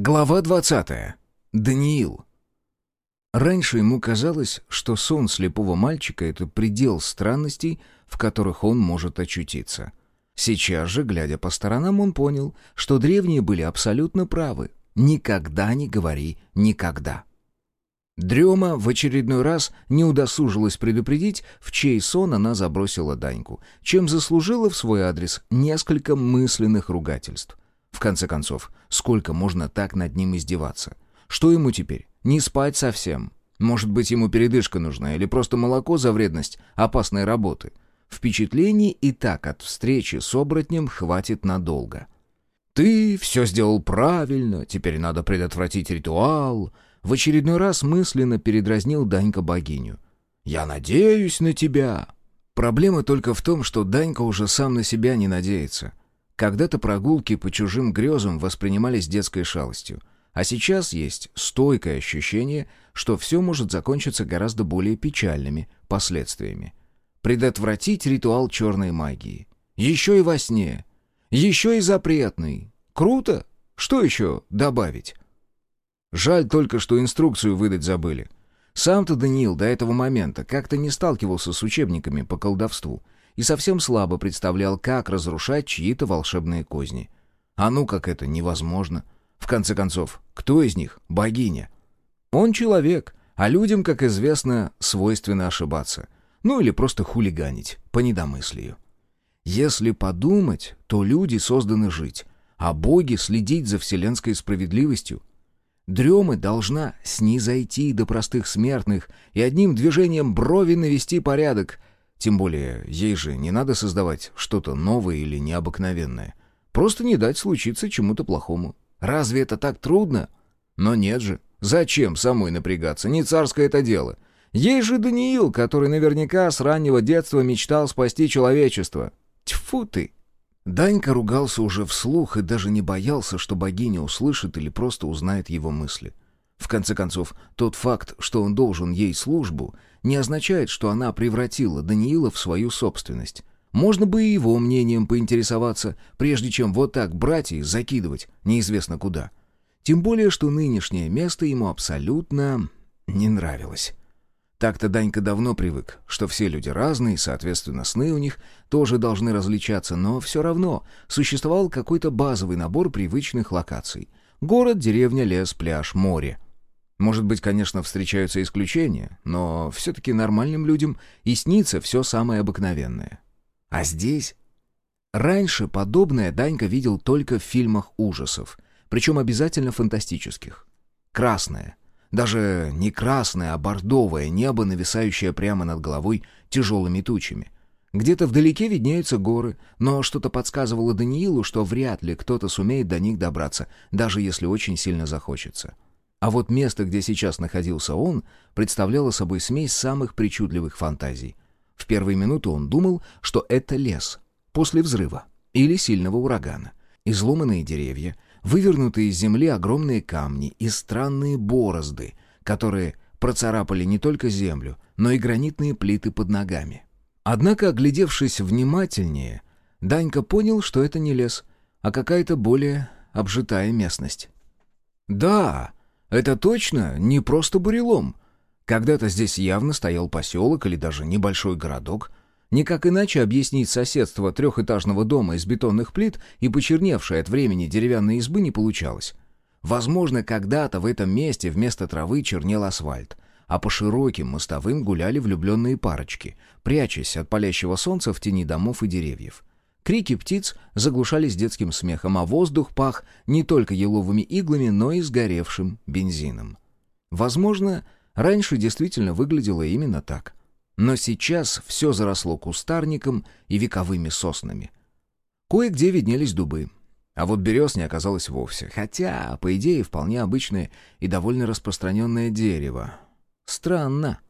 Глава 20. Даниил. Раньше ему казалось, что сон слепого мальчика — это предел странностей, в которых он может очутиться. Сейчас же, глядя по сторонам, он понял, что древние были абсолютно правы. Никогда не говори «никогда». Дрема в очередной раз не удосужилась предупредить, в чей сон она забросила Даньку, чем заслужила в свой адрес несколько мысленных ругательств. В конце концов, сколько можно так над ним издеваться? Что ему теперь? Не спать совсем? Может быть, ему передышка нужна или просто молоко за вредность опасной работы? Впечатлений и так от встречи с оборотнем хватит надолго. «Ты все сделал правильно, теперь надо предотвратить ритуал», в очередной раз мысленно передразнил Данька богиню. «Я надеюсь на тебя!» Проблема только в том, что Данька уже сам на себя не надеется. Когда-то прогулки по чужим грезам воспринимались детской шалостью, а сейчас есть стойкое ощущение, что все может закончиться гораздо более печальными последствиями. Предотвратить ритуал черной магии. Еще и во сне. Еще и запретный. Круто! Что еще добавить? Жаль только, что инструкцию выдать забыли. Сам-то Даниил до этого момента как-то не сталкивался с учебниками по колдовству и совсем слабо представлял, как разрушать чьи-то волшебные козни. А ну как это невозможно. В конце концов, кто из них богиня? Он человек, а людям, как известно, свойственно ошибаться. Ну или просто хулиганить, по недомыслию. Если подумать, то люди созданы жить, а боги следить за вселенской справедливостью. Дремы должна снизойти до простых смертных и одним движением брови навести порядок. Тем более, ей же не надо создавать что-то новое или необыкновенное. Просто не дать случиться чему-то плохому. Разве это так трудно? Но нет же. Зачем самой напрягаться? Не царское это дело. Ей же Даниил, который наверняка с раннего детства мечтал спасти человечество. Тьфу ты! Данька ругался уже вслух и даже не боялся, что богиня услышит или просто узнает его мысли. В конце концов, тот факт, что он должен ей службу, не означает, что она превратила Даниила в свою собственность. Можно бы и его мнением поинтересоваться, прежде чем вот так брать и закидывать неизвестно куда. Тем более, что нынешнее место ему абсолютно не нравилось. Так-то Данька давно привык, что все люди разные, соответственно, сны у них тоже должны различаться, но все равно существовал какой-то базовый набор привычных локаций. Город, деревня, лес, пляж, море. Может быть, конечно, встречаются исключения, но все-таки нормальным людям и снится все самое обыкновенное. А здесь... Раньше подобное Данька видел только в фильмах ужасов, причем обязательно фантастических. Красное — даже не красное, а бордовое небо, нависающее прямо над головой тяжелыми тучами. Где-то вдалеке виднеются горы, но что-то подсказывало Даниилу, что вряд ли кто-то сумеет до них добраться, даже если очень сильно захочется. А вот место, где сейчас находился он, представляло собой смесь самых причудливых фантазий. В первые минуты он думал, что это лес, после взрыва или сильного урагана. Изломанные деревья — вывернутые из земли огромные камни и странные борозды, которые процарапали не только землю, но и гранитные плиты под ногами. Однако, оглядевшись внимательнее, Данька понял, что это не лес, а какая-то более обжитая местность. «Да, это точно не просто бурелом. Когда-то здесь явно стоял поселок или даже небольшой городок, Никак иначе объяснить соседство трехэтажного дома из бетонных плит и почерневшей от времени деревянной избы не получалось. Возможно, когда-то в этом месте вместо травы чернел асфальт, а по широким мостовым гуляли влюбленные парочки, прячась от палящего солнца в тени домов и деревьев. Крики птиц заглушались детским смехом, а воздух пах не только еловыми иглами, но и сгоревшим бензином. Возможно, раньше действительно выглядело именно так. Но сейчас все заросло кустарником и вековыми соснами. Кое-где виднелись дубы. А вот берез не оказалось вовсе. Хотя, по идее, вполне обычное и довольно распространенное дерево. Странно.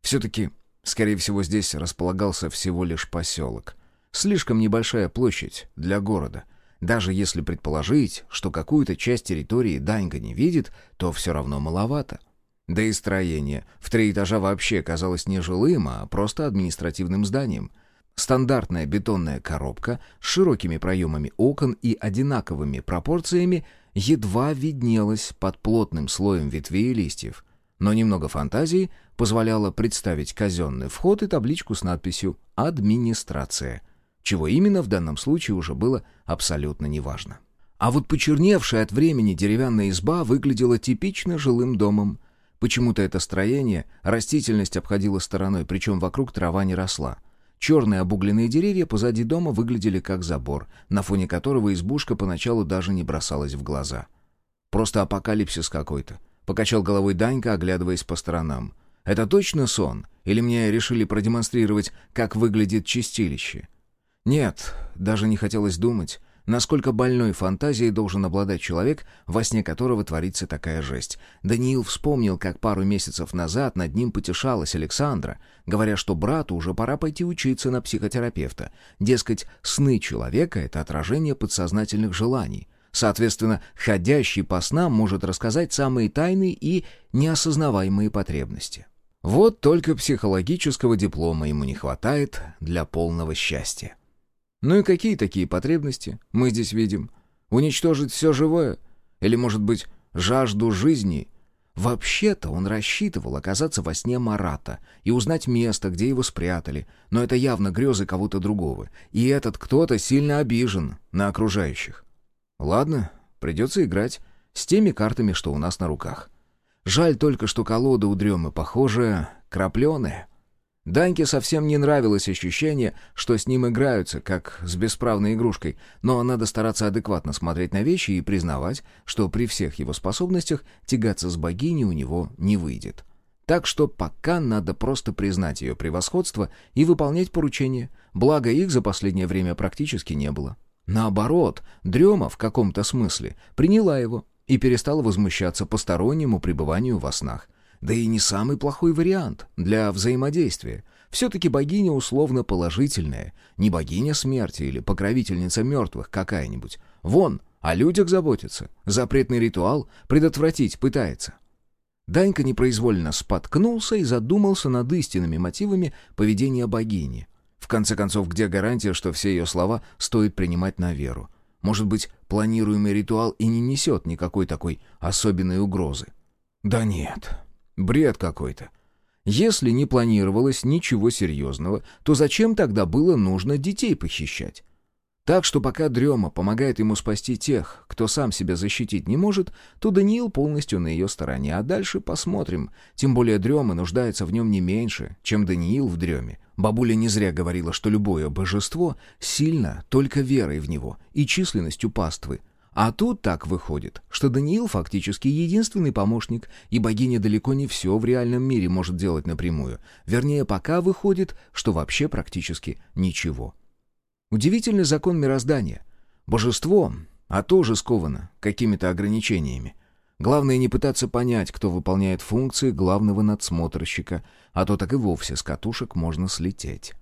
Все-таки, скорее всего, здесь располагался всего лишь поселок. Слишком небольшая площадь для города. Даже если предположить, что какую-то часть территории Даньга не видит, то все равно маловато. Да и строение в три этажа вообще казалось не жилым, а просто административным зданием. Стандартная бетонная коробка с широкими проемами окон и одинаковыми пропорциями едва виднелась под плотным слоем ветвей и листьев. Но немного фантазии позволяло представить казенный вход и табличку с надписью «Администрация», чего именно в данном случае уже было абсолютно неважно. А вот почерневшая от времени деревянная изба выглядела типично жилым домом. Почему-то это строение растительность обходила стороной, причем вокруг трава не росла. Черные обугленные деревья позади дома выглядели как забор, на фоне которого избушка поначалу даже не бросалась в глаза. Просто апокалипсис какой-то. Покачал головой Данька, оглядываясь по сторонам. «Это точно сон? Или мне решили продемонстрировать, как выглядит чистилище?» «Нет, даже не хотелось думать. Насколько больной фантазией должен обладать человек, во сне которого творится такая жесть. Даниил вспомнил, как пару месяцев назад над ним потешалась Александра, говоря, что брату уже пора пойти учиться на психотерапевта. Дескать, сны человека — это отражение подсознательных желаний. Соответственно, ходящий по снам может рассказать самые тайные и неосознаваемые потребности. Вот только психологического диплома ему не хватает для полного счастья. Ну и какие такие потребности мы здесь видим? Уничтожить все живое? Или, может быть, жажду жизни? Вообще-то он рассчитывал оказаться во сне Марата и узнать место, где его спрятали, но это явно грезы кого-то другого, и этот кто-то сильно обижен на окружающих. Ладно, придется играть с теми картами, что у нас на руках. Жаль только, что колода у дремы, похоже, крапленая. Даньке совсем не нравилось ощущение, что с ним играются, как с бесправной игрушкой, но надо стараться адекватно смотреть на вещи и признавать, что при всех его способностях тягаться с богиней у него не выйдет. Так что пока надо просто признать ее превосходство и выполнять поручения, благо их за последнее время практически не было. Наоборот, Дрема в каком-то смысле приняла его и перестала возмущаться постороннему пребыванию во снах — да и не самый плохой вариант для взаимодействия. Все-таки богиня условно положительная, не богиня смерти или покровительница мертвых какая-нибудь. Вон, о людях заботится, запретный ритуал предотвратить пытается. Данька непроизвольно споткнулся и задумался над истинными мотивами поведения богини. В конце концов, где гарантия, что все ее слова стоит принимать на веру? Может быть, планируемый ритуал и не несет никакой такой особенной угрозы? Да нет, Бред какой-то. Если не планировалось ничего серьезного, то зачем тогда было нужно детей похищать? Так что пока Дрема помогает ему спасти тех, кто сам себя защитить не может, то Даниил полностью на ее стороне, а дальше посмотрим. Тем более Дрема нуждается в нем не меньше, чем Даниил в Дреме. Бабуля не зря говорила, что любое божество сильно только верой в него и численностью паствы, а тут так выходит, что Даниил фактически единственный помощник, и богиня далеко не все в реальном мире может делать напрямую. Вернее, пока выходит, что вообще практически ничего. Удивительный закон мироздания. Божество, а тоже сковано какими-то ограничениями. Главное не пытаться понять, кто выполняет функции главного надсмотрщика, а то так и вовсе с катушек можно слететь.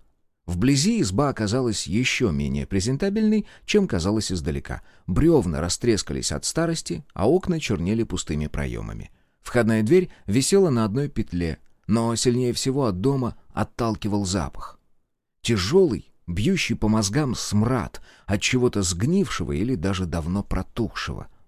Вблизи изба оказалась еще менее презентабельной, чем казалось издалека. Бревна растрескались от старости, а окна чернели пустыми проемами. Входная дверь висела на одной петле, но сильнее всего от дома отталкивал запах. Тяжелый, бьющий по мозгам смрад от чего-то сгнившего или даже давно протухшего —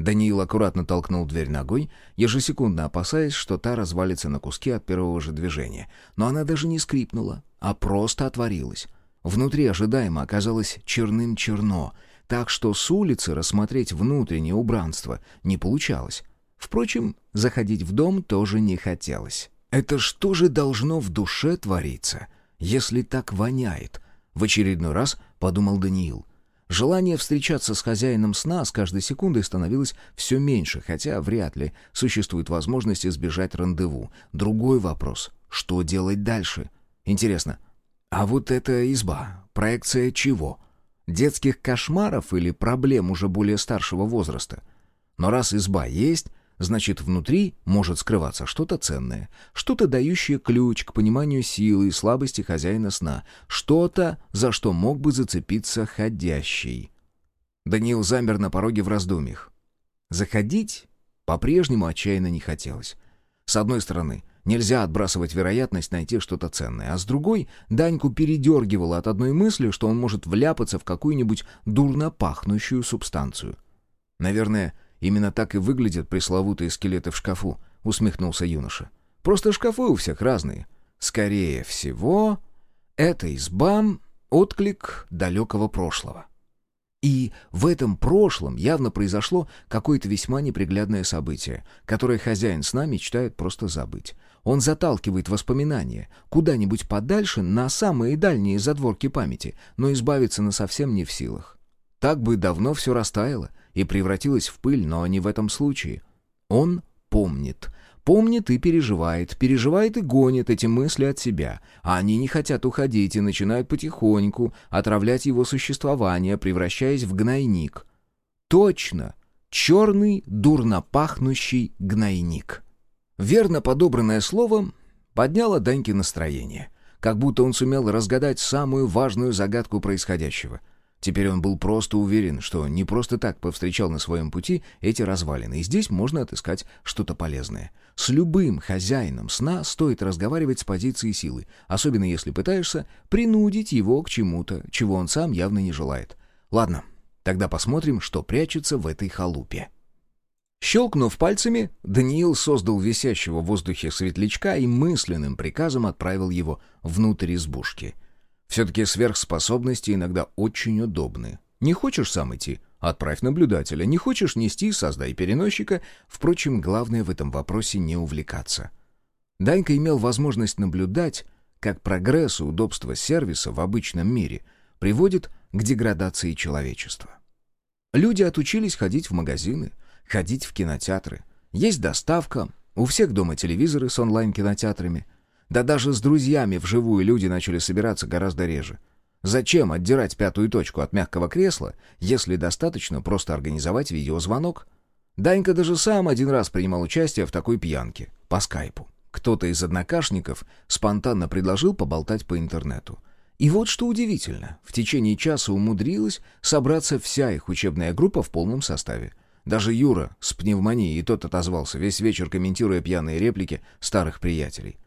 Даниил аккуратно толкнул дверь ногой, ежесекундно опасаясь, что та развалится на куски от первого же движения. Но она даже не скрипнула, а просто отворилась. Внутри ожидаемо оказалось черным-черно, так что с улицы рассмотреть внутреннее убранство не получалось. Впрочем, заходить в дом тоже не хотелось. «Это что же должно в душе твориться, если так воняет?» В очередной раз подумал Даниил. Желание встречаться с хозяином сна с каждой секундой становилось все меньше, хотя вряд ли существует возможность избежать рандеву. Другой вопрос — что делать дальше? Интересно, а вот эта изба — проекция чего? Детских кошмаров или проблем уже более старшего возраста? Но раз изба есть, Значит, внутри может скрываться что-то ценное, что-то дающее ключ к пониманию силы и слабости хозяина сна, что-то, за что мог бы зацепиться ходящий. Даниил замер на пороге в раздумьях. Заходить по-прежнему отчаянно не хотелось. С одной стороны, нельзя отбрасывать вероятность найти что-то ценное, а с другой Даньку передергивало от одной мысли, что он может вляпаться в какую-нибудь дурно пахнущую субстанцию — «Наверное, именно так и выглядят пресловутые скелеты в шкафу», — усмехнулся юноша. «Просто шкафы у всех разные. Скорее всего, это изба — отклик далекого прошлого». И в этом прошлом явно произошло какое-то весьма неприглядное событие, которое хозяин сна мечтает просто забыть. Он заталкивает воспоминания куда-нибудь подальше на самые дальние задворки памяти, но избавиться на совсем не в силах. Так бы давно все растаяло и превратилось в пыль, но не в этом случае. Он помнит, Помнит и переживает, переживает и гонит эти мысли от себя, а они не хотят уходить и начинают потихоньку отравлять его существование, превращаясь в гнойник. Точно, черный, дурно пахнущий гнойник. Верно подобранное слово подняло Даньке настроение, как будто он сумел разгадать самую важную загадку происходящего — Теперь он был просто уверен, что не просто так повстречал на своем пути эти развалины, и здесь можно отыскать что-то полезное. С любым хозяином сна стоит разговаривать с позиции силы, особенно если пытаешься принудить его к чему-то, чего он сам явно не желает. Ладно, тогда посмотрим, что прячется в этой халупе. Щелкнув пальцами, Даниил создал висящего в воздухе светлячка и мысленным приказом отправил его внутрь избушки — все-таки сверхспособности иногда очень удобны. Не хочешь сам идти? Отправь наблюдателя. Не хочешь нести? Создай переносчика. Впрочем, главное в этом вопросе не увлекаться. Данька имел возможность наблюдать, как прогресс и удобство сервиса в обычном мире приводит к деградации человечества. Люди отучились ходить в магазины, ходить в кинотеатры. Есть доставка, у всех дома телевизоры с онлайн-кинотеатрами — да даже с друзьями вживую люди начали собираться гораздо реже. Зачем отдирать пятую точку от мягкого кресла, если достаточно просто организовать видеозвонок? Данька даже сам один раз принимал участие в такой пьянке, по скайпу. Кто-то из однокашников спонтанно предложил поболтать по интернету. И вот что удивительно, в течение часа умудрилась собраться вся их учебная группа в полном составе. Даже Юра с пневмонией и тот отозвался, весь вечер комментируя пьяные реплики старых приятелей.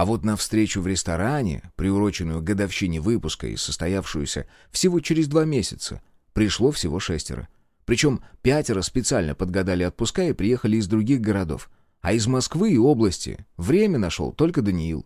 А вот на встречу в ресторане, приуроченную к годовщине выпуска и состоявшуюся всего через два месяца, пришло всего шестеро. Причем пятеро специально подгадали отпуска и приехали из других городов. А из Москвы и области время нашел только Даниил.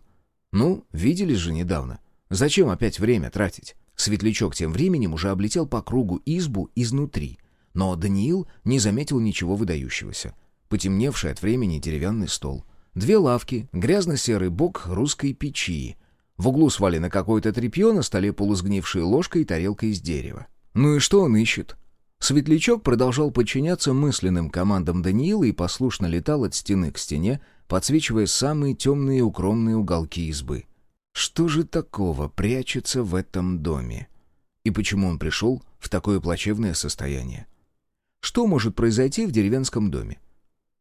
Ну, виделись же недавно. Зачем опять время тратить? Светлячок тем временем уже облетел по кругу избу изнутри. Но Даниил не заметил ничего выдающегося. Потемневший от времени деревянный стол — Две лавки, грязно-серый бок русской печи. В углу свалено какое-то тряпье, на столе полусгнившая ложка и тарелка из дерева. Ну и что он ищет? Светлячок продолжал подчиняться мысленным командам Даниила и послушно летал от стены к стене, подсвечивая самые темные укромные уголки избы. Что же такого прячется в этом доме? И почему он пришел в такое плачевное состояние? Что может произойти в деревенском доме?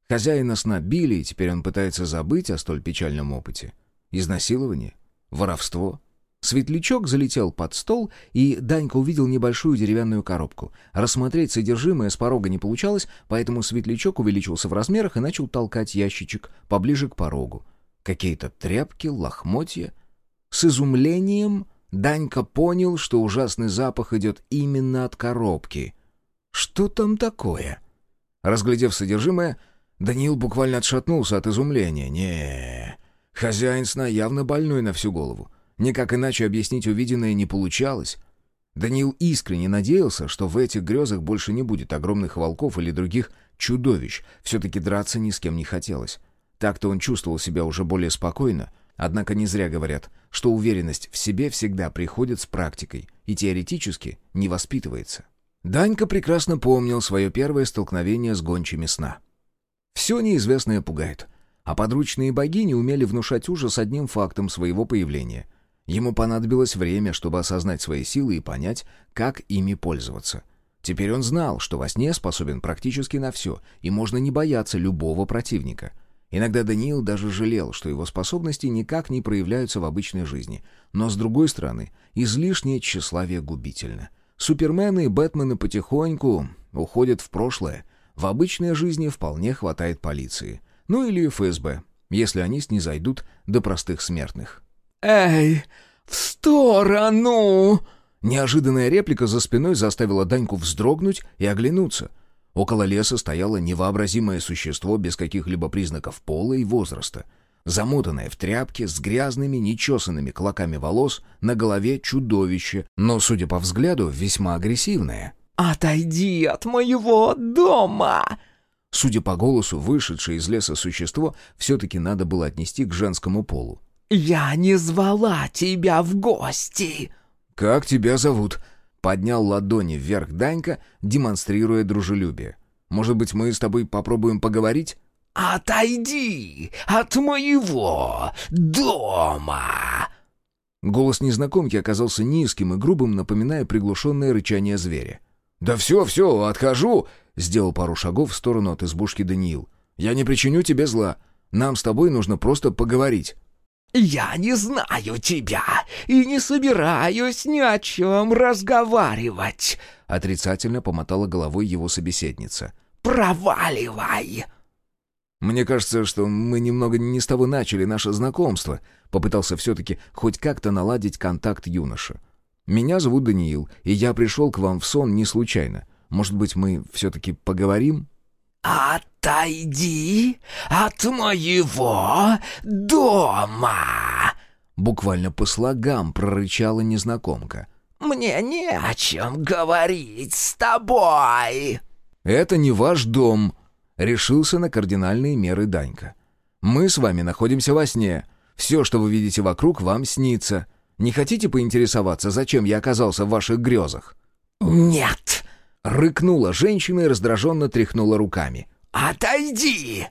Хозяина сна били, и теперь он пытается забыть о столь печальном опыте. Изнасилование? Воровство? Светлячок залетел под стол, и Данька увидел небольшую деревянную коробку. Рассмотреть содержимое с порога не получалось, поэтому светлячок увеличился в размерах и начал толкать ящичек поближе к порогу. Какие-то тряпки, лохмотья. С изумлением Данька понял, что ужасный запах идет именно от коробки. Что там такое? Разглядев содержимое, Даниил буквально отшатнулся от изумления. не хозяин сна явно больной на всю голову. Никак иначе объяснить увиденное не получалось. Даниил искренне надеялся, что в этих грезах больше не будет огромных волков или других чудовищ. Все-таки драться ни с кем не хотелось. Так-то он чувствовал себя уже более спокойно. Однако не зря говорят, что уверенность в себе всегда приходит с практикой и теоретически не воспитывается. Данька прекрасно помнил свое первое столкновение с гончими сна. Все неизвестное пугает. А подручные богини умели внушать ужас одним фактом своего появления. Ему понадобилось время, чтобы осознать свои силы и понять, как ими пользоваться. Теперь он знал, что во сне способен практически на все, и можно не бояться любого противника. Иногда Даниил даже жалел, что его способности никак не проявляются в обычной жизни. Но, с другой стороны, излишнее тщеславие губительно. Супермены и Бэтмены потихоньку уходят в прошлое — в обычной жизни вполне хватает полиции. Ну или ФСБ, если они снизойдут до простых смертных. «Эй, в сторону!» Неожиданная реплика за спиной заставила Даньку вздрогнуть и оглянуться. Около леса стояло невообразимое существо без каких-либо признаков пола и возраста. Замотанное в тряпке, с грязными, нечесанными клоками волос, на голове чудовище, но, судя по взгляду, весьма агрессивное. «Отойди от моего дома!» Судя по голосу, вышедшее из леса существо все-таки надо было отнести к женскому полу. «Я не звала тебя в гости!» «Как тебя зовут?» Поднял ладони вверх Данька, демонстрируя дружелюбие. «Может быть, мы с тобой попробуем поговорить?» «Отойди от моего дома!» Голос незнакомки оказался низким и грубым, напоминая приглушенное рычание зверя. «Да все, все, отхожу!» — сделал пару шагов в сторону от избушки Даниил. «Я не причиню тебе зла. Нам с тобой нужно просто поговорить». «Я не знаю тебя и не собираюсь ни о чем разговаривать», — отрицательно помотала головой его собеседница. «Проваливай!» «Мне кажется, что мы немного не с того начали наше знакомство», — попытался все-таки хоть как-то наладить контакт юноша. «Меня зовут Даниил, и я пришел к вам в сон не случайно. Может быть, мы все-таки поговорим?» «Отойди от моего дома!» Буквально по слогам прорычала незнакомка. «Мне не о чем говорить с тобой!» «Это не ваш дом!» — решился на кардинальные меры Данька. «Мы с вами находимся во сне. Все, что вы видите вокруг, вам снится. Не хотите поинтересоваться, зачем я оказался в ваших грезах?» «Нет!» Рыкнула женщина и раздраженно тряхнула руками. «Отойди!»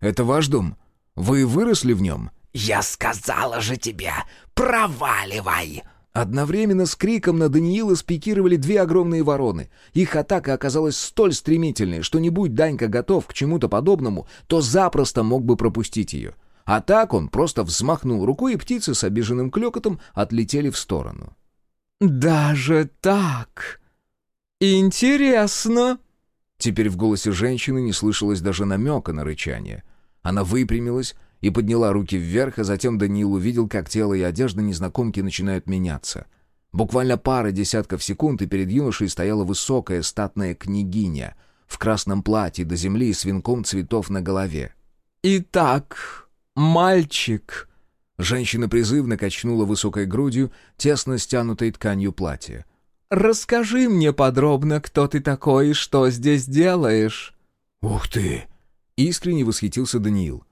«Это ваш дом? Вы выросли в нем?» «Я сказала же тебе, проваливай!» Одновременно с криком на Даниила спикировали две огромные вороны. Их атака оказалась столь стремительной, что не будь Данька готов к чему-то подобному, то запросто мог бы пропустить ее. А так он просто взмахнул рукой, и птицы с обиженным клёкотом отлетели в сторону. «Даже так?» «Интересно!» Теперь в голосе женщины не слышалось даже намека на рычание. Она выпрямилась и подняла руки вверх, а затем Даниил увидел, как тело и одежда незнакомки начинают меняться. Буквально пара десятков секунд, и перед юношей стояла высокая статная княгиня в красном платье до земли и с венком цветов на голове. «Итак, мальчик...» Женщина призывно качнула высокой грудью, тесно стянутой тканью платья. Расскажи мне подробно, кто ты такой и что здесь делаешь». «Ух ты!» — искренне восхитился Даниил.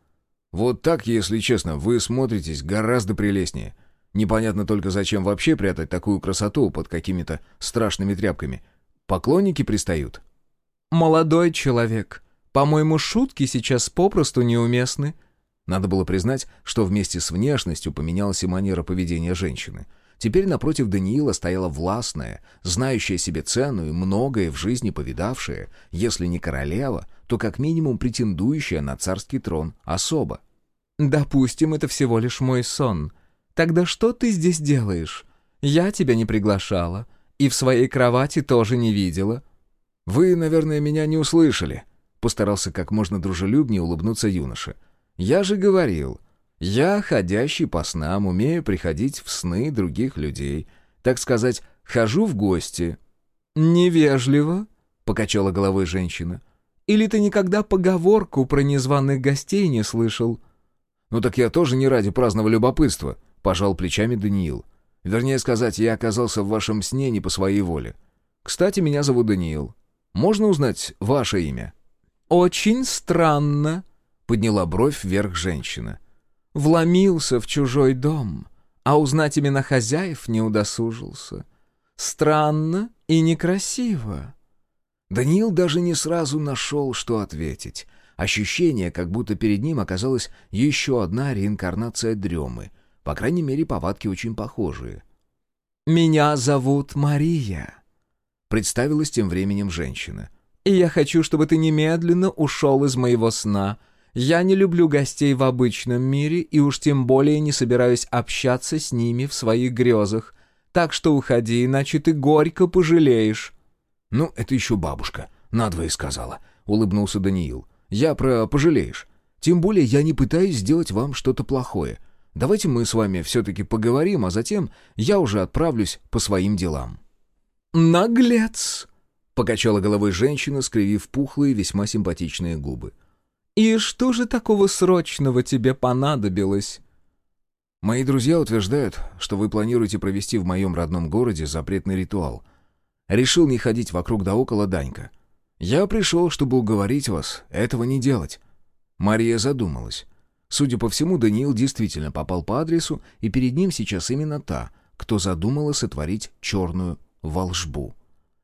«Вот так, если честно, вы смотритесь гораздо прелестнее. Непонятно только, зачем вообще прятать такую красоту под какими-то страшными тряпками. Поклонники пристают». «Молодой человек, по-моему, шутки сейчас попросту неуместны». Надо было признать, что вместе с внешностью поменялась и манера поведения женщины — Теперь напротив Даниила стояла властная, знающая себе цену и многое в жизни повидавшая, если не королева, то как минимум претендующая на царский трон особа. «Допустим, это всего лишь мой сон. Тогда что ты здесь делаешь? Я тебя не приглашала, и в своей кровати тоже не видела». «Вы, наверное, меня не услышали», — постарался как можно дружелюбнее улыбнуться юноша. «Я же говорил, я, ходящий по снам, умею приходить в сны других людей. Так сказать, хожу в гости». «Невежливо», — покачала головой женщина. «Или ты никогда поговорку про незваных гостей не слышал?» «Ну так я тоже не ради праздного любопытства», — пожал плечами Даниил. «Вернее сказать, я оказался в вашем сне не по своей воле. Кстати, меня зовут Даниил. Можно узнать ваше имя?» «Очень странно», — подняла бровь вверх женщина вломился в чужой дом, а узнать имена хозяев не удосужился. Странно и некрасиво. Даниил даже не сразу нашел, что ответить. Ощущение, как будто перед ним оказалась еще одна реинкарнация дремы. По крайней мере, повадки очень похожие. «Меня зовут Мария», — представилась тем временем женщина. «И я хочу, чтобы ты немедленно ушел из моего сна», я не люблю гостей в обычном мире и уж тем более не собираюсь общаться с ними в своих грезах. Так что уходи, иначе ты горько пожалеешь». «Ну, это еще бабушка, надвое сказала», — улыбнулся Даниил. «Я про пожалеешь. Тем более я не пытаюсь сделать вам что-то плохое. Давайте мы с вами все-таки поговорим, а затем я уже отправлюсь по своим делам». «Наглец!» покачала головой женщина, скривив пухлые, весьма симпатичные губы. «И что же такого срочного тебе понадобилось?» «Мои друзья утверждают, что вы планируете провести в моем родном городе запретный ритуал. Решил не ходить вокруг да около Данька. Я пришел, чтобы уговорить вас этого не делать». Мария задумалась. Судя по всему, Даниил действительно попал по адресу, и перед ним сейчас именно та, кто задумала сотворить черную волшбу.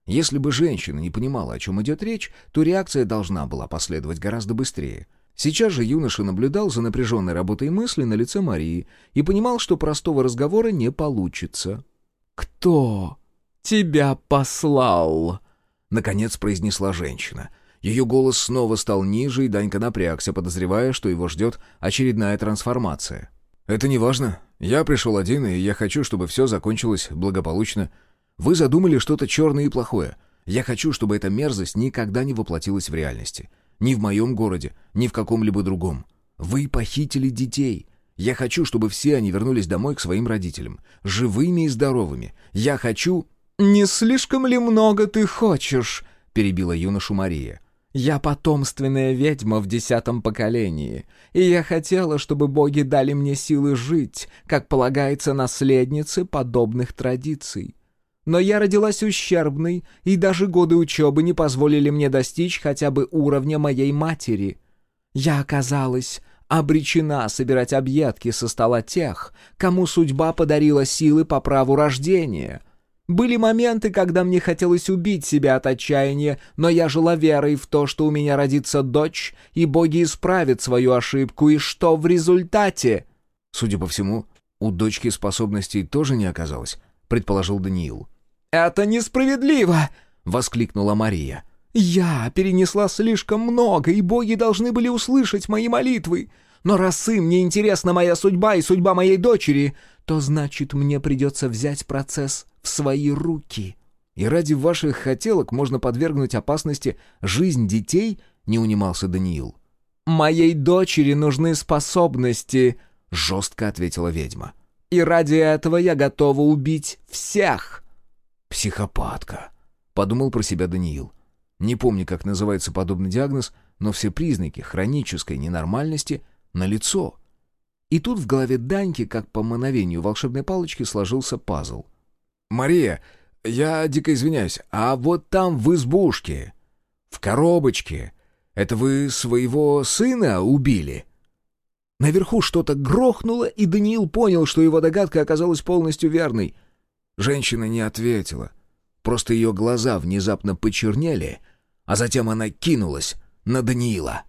Если бы женщина не понимала, о чем идет речь, то реакция должна была последовать гораздо быстрее. Сейчас же юноша наблюдал за напряженной работой мысли на лице Марии и понимал, что простого разговора не получится. «Кто тебя послал?» — наконец произнесла женщина. Ее голос снова стал ниже, и Данька напрягся, подозревая, что его ждет очередная трансформация. «Это не важно. Я пришел один, и я хочу, чтобы все закончилось благополучно. Вы задумали что-то черное и плохое. Я хочу, чтобы эта мерзость никогда не воплотилась в реальности. Ни в моем городе, ни в каком-либо другом. Вы похитили детей. Я хочу, чтобы все они вернулись домой к своим родителям. Живыми и здоровыми. Я хочу...» «Не слишком ли много ты хочешь?» — перебила юношу Мария. «Я потомственная ведьма в десятом поколении, и я хотела, чтобы боги дали мне силы жить, как полагается наследнице подобных традиций. Но я родилась ущербной, и даже годы учебы не позволили мне достичь хотя бы уровня моей матери. Я оказалась обречена собирать объедки со стола тех, кому судьба подарила силы по праву рождения. Были моменты, когда мне хотелось убить себя от отчаяния, но я жила верой в то, что у меня родится дочь, и боги исправят свою ошибку, и что в результате... Судя по всему, у дочки способностей тоже не оказалось, предположил Даниил. «Это несправедливо!» — воскликнула Мария. «Я перенесла слишком много, и боги должны были услышать мои молитвы. Но раз им не интересна моя судьба и судьба моей дочери, то значит, мне придется взять процесс в свои руки». «И ради ваших хотелок можно подвергнуть опасности жизнь детей?» — не унимался Даниил. «Моей дочери нужны способности», — жестко ответила ведьма. «И ради этого я готова убить всех». «Психопатка», — подумал про себя Даниил. Не помню, как называется подобный диагноз, но все признаки хронической ненормальности налицо. И тут в голове Даньки, как по мановению волшебной палочки, сложился пазл. «Мария, я дико извиняюсь, а вот там в избушке, в коробочке, это вы своего сына убили?» Наверху что-то грохнуло, и Даниил понял, что его догадка оказалась полностью верной — Женщина не ответила. Просто ее глаза внезапно почернели, а затем она кинулась на Даниила.